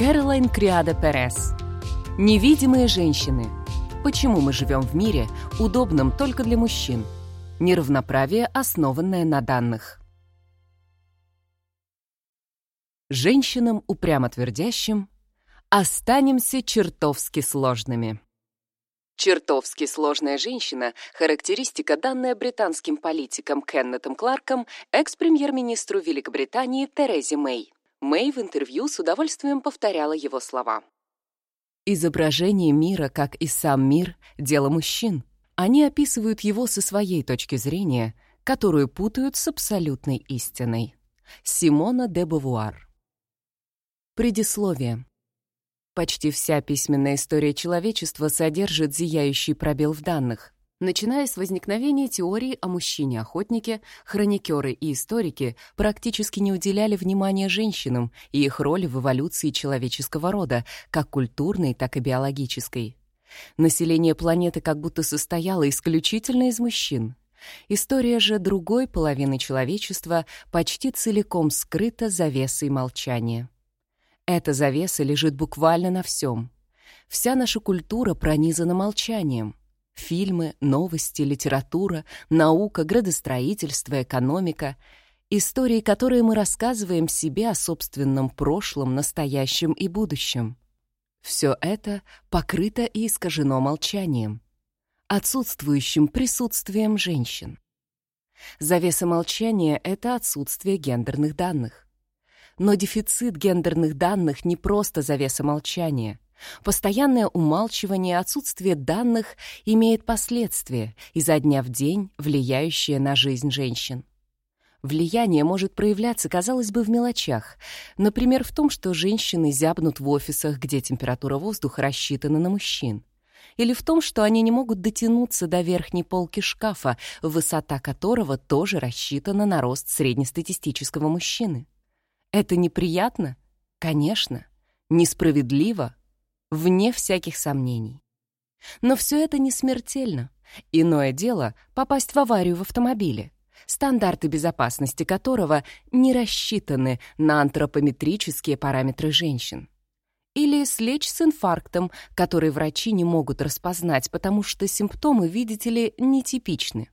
Кэролайн Криада Перес. Невидимые женщины. Почему мы живем в мире, удобном только для мужчин? Неравноправие, основанное на данных. Женщинам, упрямо твердящим, останемся чертовски сложными. Чертовски сложная женщина – характеристика, данная британским политиком Кеннетом Кларком, экс-премьер-министру Великобритании Терезе Мэй. Мэй в интервью с удовольствием повторяла его слова. Изображение мира, как и сам мир, — дело мужчин. Они описывают его со своей точки зрения, которую путают с абсолютной истиной. Симона де Бавуар. Предисловие. Почти вся письменная история человечества содержит зияющий пробел в данных. Начиная с возникновения теории о мужчине-охотнике, хроникеры и историки практически не уделяли внимания женщинам и их роли в эволюции человеческого рода, как культурной, так и биологической. Население планеты как будто состояло исключительно из мужчин. История же другой половины человечества почти целиком скрыта завесой молчания. Эта завеса лежит буквально на всем. Вся наша культура пронизана молчанием. Фильмы, новости, литература, наука, градостроительство, экономика — истории, которые мы рассказываем себе о собственном прошлом, настоящем и будущем. Все это покрыто и искажено молчанием, отсутствующим присутствием женщин. Завеса молчания — это отсутствие гендерных данных. Но дефицит гендерных данных не просто завеса молчания — Постоянное умалчивание, отсутствие данных имеет последствия, изо дня в день влияющие на жизнь женщин. Влияние может проявляться, казалось бы, в мелочах. Например, в том, что женщины зябнут в офисах, где температура воздуха рассчитана на мужчин. Или в том, что они не могут дотянуться до верхней полки шкафа, высота которого тоже рассчитана на рост среднестатистического мужчины. Это неприятно? Конечно. Несправедливо? Вне всяких сомнений. Но все это не смертельно. Иное дело — попасть в аварию в автомобиле, стандарты безопасности которого не рассчитаны на антропометрические параметры женщин. Или слечь с инфарктом, который врачи не могут распознать, потому что симптомы, видите ли, нетипичны.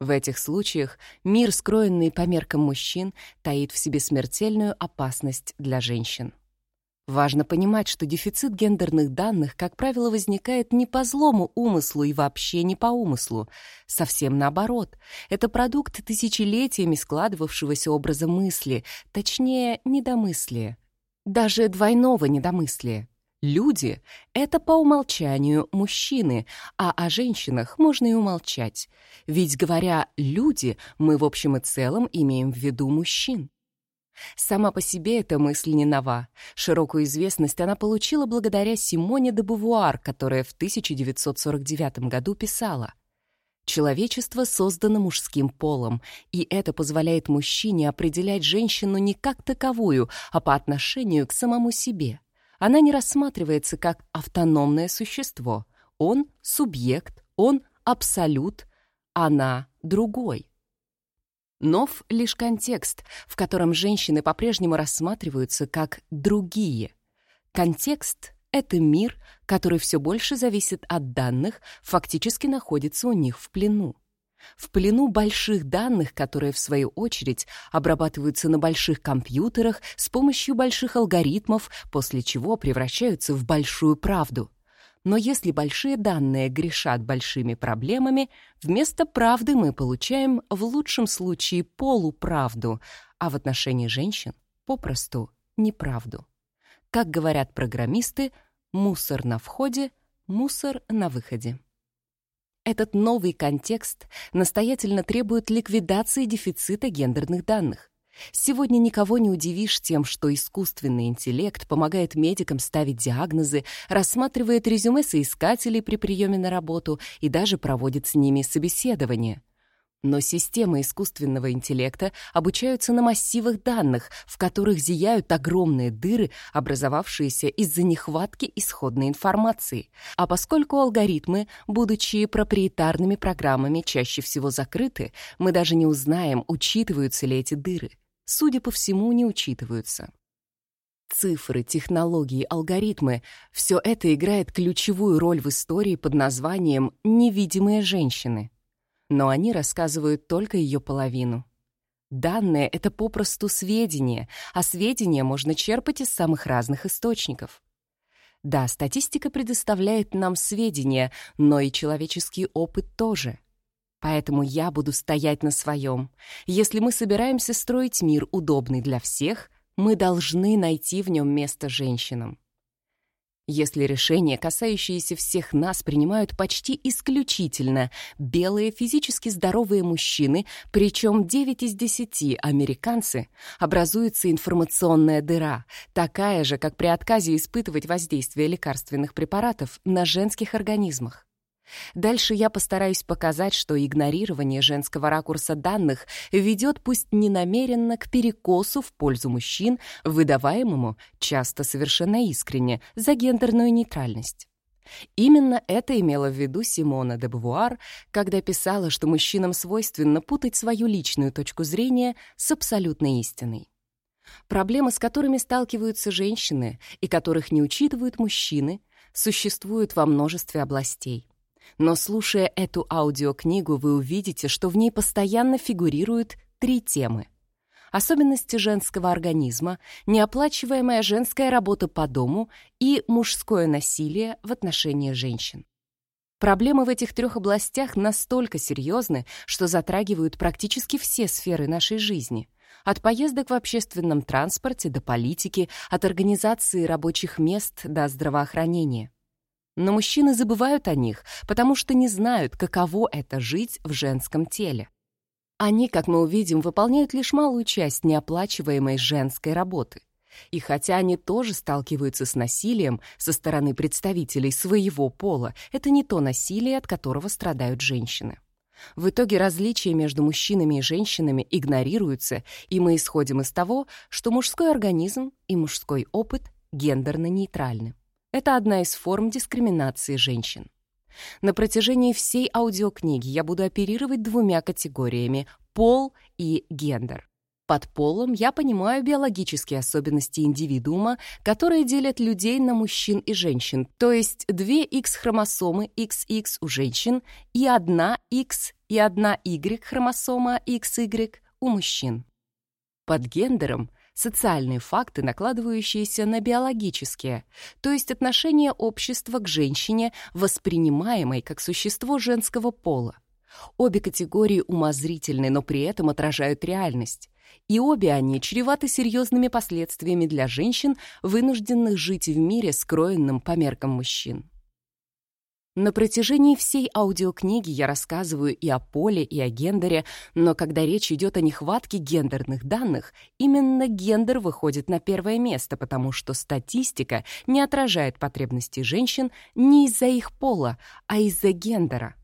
В этих случаях мир, скроенный по меркам мужчин, таит в себе смертельную опасность для женщин. Важно понимать, что дефицит гендерных данных, как правило, возникает не по злому умыслу и вообще не по умыслу. Совсем наоборот. Это продукт тысячелетиями складывавшегося образа мысли, точнее, недомыслия. Даже двойного недомыслия. Люди — это по умолчанию мужчины, а о женщинах можно и умолчать. Ведь, говоря «люди», мы в общем и целом имеем в виду мужчин. Сама по себе эта мысль не нова. Широкую известность она получила благодаря Симоне де Бувуар, которая в 1949 году писала Человечество создано мужским полом, и это позволяет мужчине определять женщину не как таковую, а по отношению к самому себе. Она не рассматривается как автономное существо. Он — субъект, он — абсолют, она — другой. Нов лишь контекст, в котором женщины по-прежнему рассматриваются как «другие». Контекст — это мир, который все больше зависит от данных, фактически находится у них в плену. В плену больших данных, которые, в свою очередь, обрабатываются на больших компьютерах с помощью больших алгоритмов, после чего превращаются в большую правду — но если большие данные грешат большими проблемами, вместо правды мы получаем в лучшем случае полуправду, а в отношении женщин попросту неправду. Как говорят программисты, мусор на входе, мусор на выходе. Этот новый контекст настоятельно требует ликвидации дефицита гендерных данных. Сегодня никого не удивишь тем, что искусственный интеллект помогает медикам ставить диагнозы, рассматривает резюме соискателей при приеме на работу и даже проводит с ними собеседование. Но системы искусственного интеллекта обучаются на массивах данных, в которых зияют огромные дыры, образовавшиеся из-за нехватки исходной информации. А поскольку алгоритмы, будучи проприетарными программами, чаще всего закрыты, мы даже не узнаем, учитываются ли эти дыры судя по всему, не учитываются. Цифры, технологии, алгоритмы — все это играет ключевую роль в истории под названием «Невидимые женщины». Но они рассказывают только ее половину. Данные — это попросту сведения, а сведения можно черпать из самых разных источников. Да, статистика предоставляет нам сведения, но и человеческий опыт тоже. Поэтому я буду стоять на своем. Если мы собираемся строить мир, удобный для всех, мы должны найти в нем место женщинам. Если решения, касающиеся всех нас, принимают почти исключительно белые физически здоровые мужчины, причем 9 из 10 американцы, образуется информационная дыра, такая же, как при отказе испытывать воздействие лекарственных препаратов на женских организмах. Дальше я постараюсь показать, что игнорирование женского ракурса данных ведет пусть не намеренно к перекосу в пользу мужчин, выдаваемому, часто совершенно искренне, за гендерную нейтральность. Именно это имела в виду Симона де Бувуар, когда писала, что мужчинам свойственно путать свою личную точку зрения с абсолютной истиной. Проблемы, с которыми сталкиваются женщины и которых не учитывают мужчины, существуют во множестве областей. Но слушая эту аудиокнигу, вы увидите, что в ней постоянно фигурируют три темы. Особенности женского организма, неоплачиваемая женская работа по дому и мужское насилие в отношении женщин. Проблемы в этих трех областях настолько серьезны, что затрагивают практически все сферы нашей жизни. От поездок в общественном транспорте до политики, от организации рабочих мест до здравоохранения. Но мужчины забывают о них, потому что не знают, каково это жить в женском теле. Они, как мы увидим, выполняют лишь малую часть неоплачиваемой женской работы. И хотя они тоже сталкиваются с насилием со стороны представителей своего пола, это не то насилие, от которого страдают женщины. В итоге различия между мужчинами и женщинами игнорируются, и мы исходим из того, что мужской организм и мужской опыт гендерно нейтральны. Это одна из форм дискриминации женщин. На протяжении всей аудиокниги я буду оперировать двумя категориями — пол и гендер. Под полом я понимаю биологические особенности индивидуума, которые делят людей на мужчин и женщин, то есть две X-хромосомы XX у женщин и одна X и одна Y-хромосома XY у мужчин. Под гендером социальные факты, накладывающиеся на биологические, то есть отношение общества к женщине, воспринимаемой как существо женского пола. Обе категории умозрительны, но при этом отражают реальность. И обе они чреваты серьезными последствиями для женщин, вынужденных жить в мире, скроенном по меркам мужчин. На протяжении всей аудиокниги я рассказываю и о поле, и о гендере, но когда речь идет о нехватке гендерных данных, именно гендер выходит на первое место, потому что статистика не отражает потребности женщин не из-за их пола, а из-за гендера.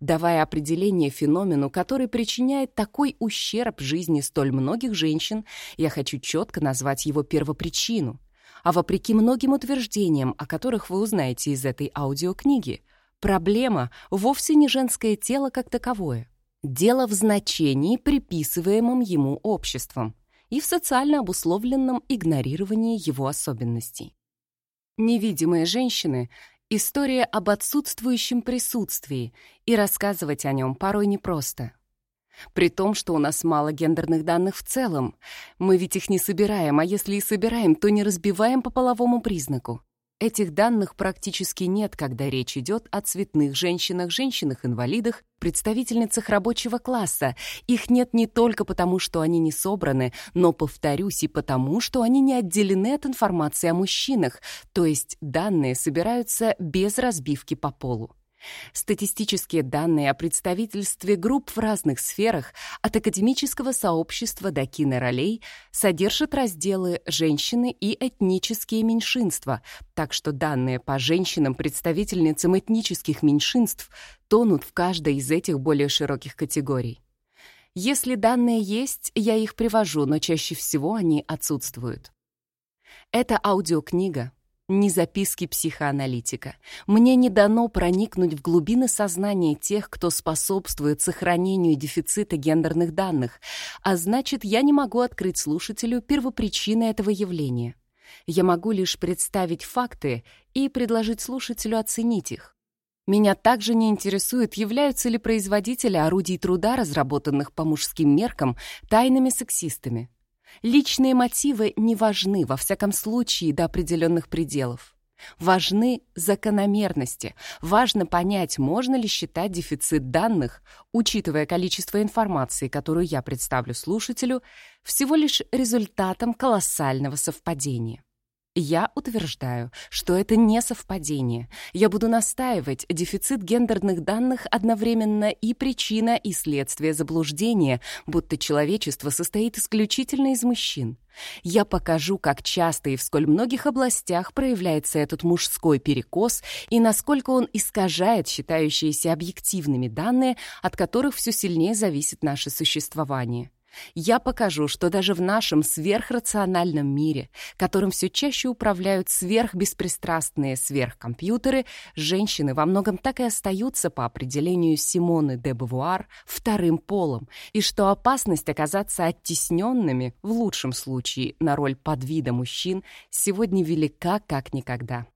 Давая определение феномену, который причиняет такой ущерб жизни столь многих женщин, я хочу четко назвать его первопричину. А вопреки многим утверждениям, о которых вы узнаете из этой аудиокниги, Проблема вовсе не женское тело как таковое. Дело в значении, приписываемом ему обществом, и в социально обусловленном игнорировании его особенностей. Невидимые женщины — история об отсутствующем присутствии, и рассказывать о нем порой непросто. При том, что у нас мало гендерных данных в целом. Мы ведь их не собираем, а если и собираем, то не разбиваем по половому признаку. Этих данных практически нет, когда речь идет о цветных женщинах, женщинах-инвалидах, представительницах рабочего класса. Их нет не только потому, что они не собраны, но, повторюсь, и потому, что они не отделены от информации о мужчинах, то есть данные собираются без разбивки по полу. Статистические данные о представительстве групп в разных сферах, от академического сообщества до киноролей, содержат разделы «женщины» и «этнические меньшинства», так что данные по женщинам-представительницам этнических меньшинств тонут в каждой из этих более широких категорий. Если данные есть, я их привожу, но чаще всего они отсутствуют. Это аудиокнига, ни записки психоаналитика. Мне не дано проникнуть в глубины сознания тех, кто способствует сохранению дефицита гендерных данных, а значит, я не могу открыть слушателю первопричины этого явления. Я могу лишь представить факты и предложить слушателю оценить их. Меня также не интересует, являются ли производители орудий труда, разработанных по мужским меркам, тайными сексистами. Личные мотивы не важны, во всяком случае, до определенных пределов. Важны закономерности. Важно понять, можно ли считать дефицит данных, учитывая количество информации, которую я представлю слушателю, всего лишь результатом колоссального совпадения. Я утверждаю, что это не совпадение. Я буду настаивать, дефицит гендерных данных одновременно и причина, и следствие заблуждения, будто человечество состоит исключительно из мужчин. Я покажу, как часто и в сколь многих областях проявляется этот мужской перекос и насколько он искажает считающиеся объективными данные, от которых все сильнее зависит наше существование. Я покажу, что даже в нашем сверхрациональном мире, которым все чаще управляют сверхбеспристрастные сверхкомпьютеры, женщины во многом так и остаются по определению Симоны де Бавуар вторым полом, и что опасность оказаться оттесненными, в лучшем случае, на роль подвида мужчин, сегодня велика как никогда.